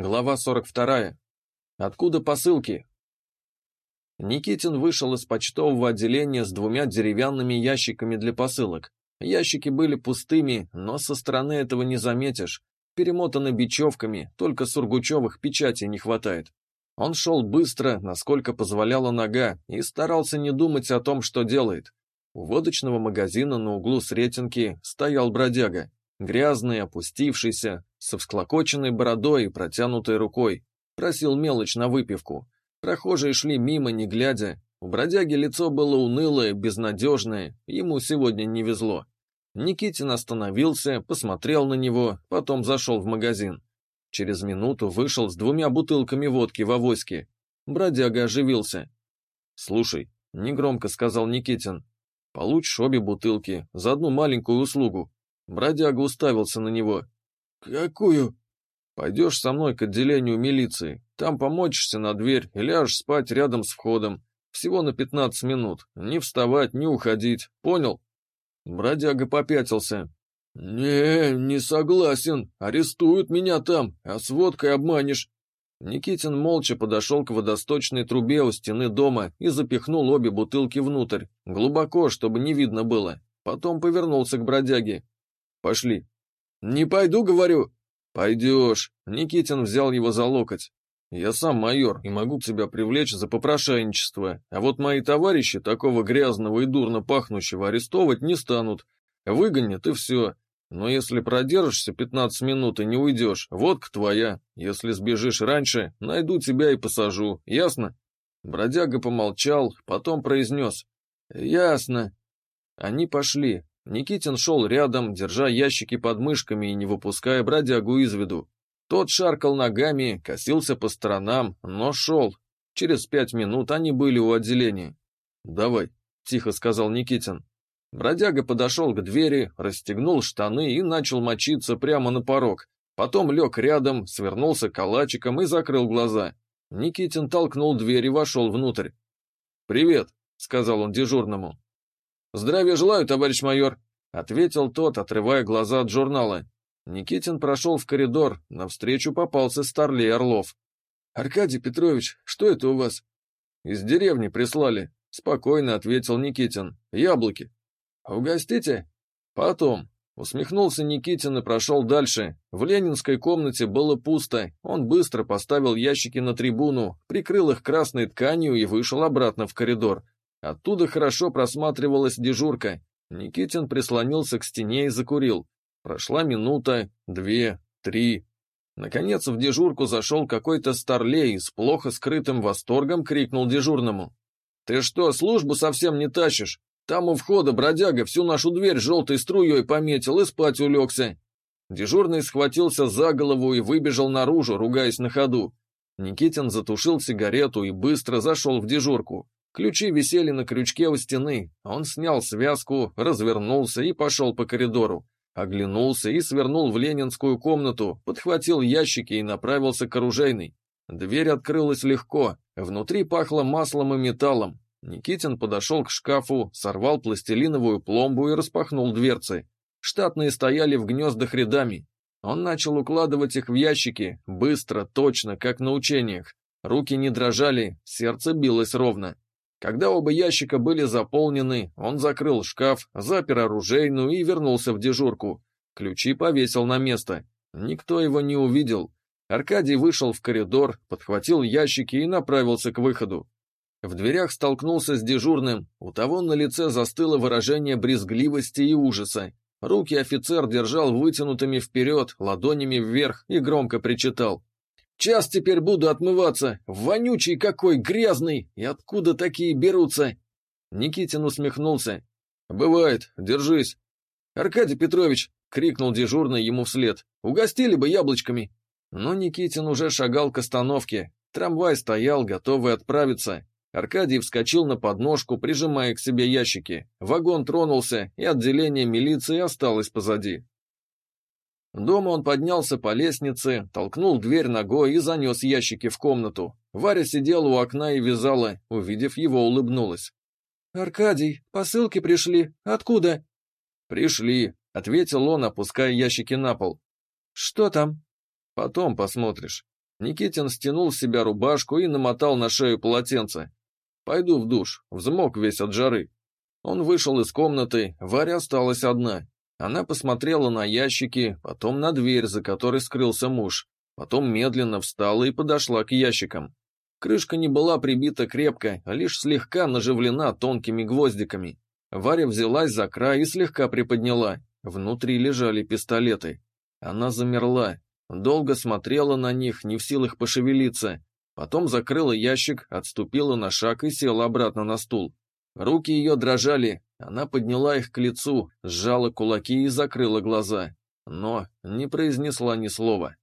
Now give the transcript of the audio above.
Глава 42. Откуда посылки? Никитин вышел из почтового отделения с двумя деревянными ящиками для посылок. Ящики были пустыми, но со стороны этого не заметишь. Перемотаны бечевками, только сургучевых печатей не хватает. Он шел быстро, насколько позволяла нога, и старался не думать о том, что делает. У водочного магазина на углу Сретенки стоял бродяга. Грязный, опустившийся, со всклокоченной бородой и протянутой рукой. Просил мелочь на выпивку. Прохожие шли мимо, не глядя. У бродяги лицо было унылое, безнадежное, ему сегодня не везло. Никитин остановился, посмотрел на него, потом зашел в магазин. Через минуту вышел с двумя бутылками водки в авоське. Бродяга оживился. «Слушай», — негромко сказал Никитин, — «получишь обе бутылки за одну маленькую услугу. Бродяга уставился на него. «Какую?» «Пойдешь со мной к отделению милиции. Там помочишься на дверь и ляжешь спать рядом с входом. Всего на пятнадцать минут. Не вставать, не уходить. Понял?» Бродяга попятился. «Не, не согласен. Арестуют меня там, а с водкой обманешь». Никитин молча подошел к водосточной трубе у стены дома и запихнул обе бутылки внутрь, глубоко, чтобы не видно было. Потом повернулся к бродяге. Пошли. Не пойду, говорю. Пойдешь. Никитин взял его за локоть. Я сам майор и могу тебя привлечь за попрошайничество, а вот мои товарищи такого грязного и дурно пахнущего арестовывать не станут. Выгонят и все. Но если продержишься 15 минут и не уйдешь, водка твоя. Если сбежишь раньше, найду тебя и посажу. Ясно? Бродяга помолчал, потом произнес. Ясно. Они пошли. Никитин шел рядом, держа ящики под мышками и не выпуская бродягу из виду. Тот шаркал ногами, косился по сторонам, но шел. Через пять минут они были у отделения. «Давай», — тихо сказал Никитин. Бродяга подошел к двери, расстегнул штаны и начал мочиться прямо на порог. Потом лег рядом, свернулся калачиком и закрыл глаза. Никитин толкнул дверь и вошел внутрь. «Привет», — сказал он дежурному. «Здравия желаю, товарищ майор», — ответил тот, отрывая глаза от журнала. Никитин прошел в коридор, навстречу попался Старлей Орлов. «Аркадий Петрович, что это у вас?» «Из деревни прислали», — спокойно ответил Никитин. «Яблоки». «Угостите?» «Потом». Усмехнулся Никитин и прошел дальше. В ленинской комнате было пусто. Он быстро поставил ящики на трибуну, прикрыл их красной тканью и вышел обратно в коридор. Оттуда хорошо просматривалась дежурка. Никитин прислонился к стене и закурил. Прошла минута, две, три. Наконец в дежурку зашел какой-то старлей и с плохо скрытым восторгом крикнул дежурному. «Ты что, службу совсем не тащишь? Там у входа бродяга всю нашу дверь желтой струей пометил и спать улегся». Дежурный схватился за голову и выбежал наружу, ругаясь на ходу. Никитин затушил сигарету и быстро зашел в дежурку. Ключи висели на крючке у стены. Он снял связку, развернулся и пошел по коридору. Оглянулся и свернул в ленинскую комнату, подхватил ящики и направился к оружейной. Дверь открылась легко, внутри пахло маслом и металлом. Никитин подошел к шкафу, сорвал пластилиновую пломбу и распахнул дверцы. Штатные стояли в гнездах рядами. Он начал укладывать их в ящики, быстро, точно, как на учениях. Руки не дрожали, сердце билось ровно. Когда оба ящика были заполнены, он закрыл шкаф, запер оружейную и вернулся в дежурку. Ключи повесил на место. Никто его не увидел. Аркадий вышел в коридор, подхватил ящики и направился к выходу. В дверях столкнулся с дежурным. У того на лице застыло выражение брезгливости и ужаса. Руки офицер держал вытянутыми вперед, ладонями вверх и громко причитал. Час теперь буду отмываться. Вонючий какой, грязный. И откуда такие берутся?» Никитин усмехнулся. «Бывает. Держись». «Аркадий Петрович!» — крикнул дежурный ему вслед. «Угостили бы яблочками!» Но Никитин уже шагал к остановке. Трамвай стоял, готовый отправиться. Аркадий вскочил на подножку, прижимая к себе ящики. Вагон тронулся, и отделение милиции осталось позади. Дома он поднялся по лестнице, толкнул дверь ногой и занес ящики в комнату. Варя сидела у окна и вязала, увидев его, улыбнулась. «Аркадий, посылки пришли. Откуда?» «Пришли», — ответил он, опуская ящики на пол. «Что там?» «Потом посмотришь». Никитин стянул с себя рубашку и намотал на шею полотенце. «Пойду в душ, взмок весь от жары». Он вышел из комнаты, Варя осталась одна. Она посмотрела на ящики, потом на дверь, за которой скрылся муж. Потом медленно встала и подошла к ящикам. Крышка не была прибита крепко, а лишь слегка наживлена тонкими гвоздиками. Варя взялась за край и слегка приподняла. Внутри лежали пистолеты. Она замерла, долго смотрела на них, не в силах пошевелиться. Потом закрыла ящик, отступила на шаг и села обратно на стул. Руки ее дрожали, она подняла их к лицу, сжала кулаки и закрыла глаза, но не произнесла ни слова.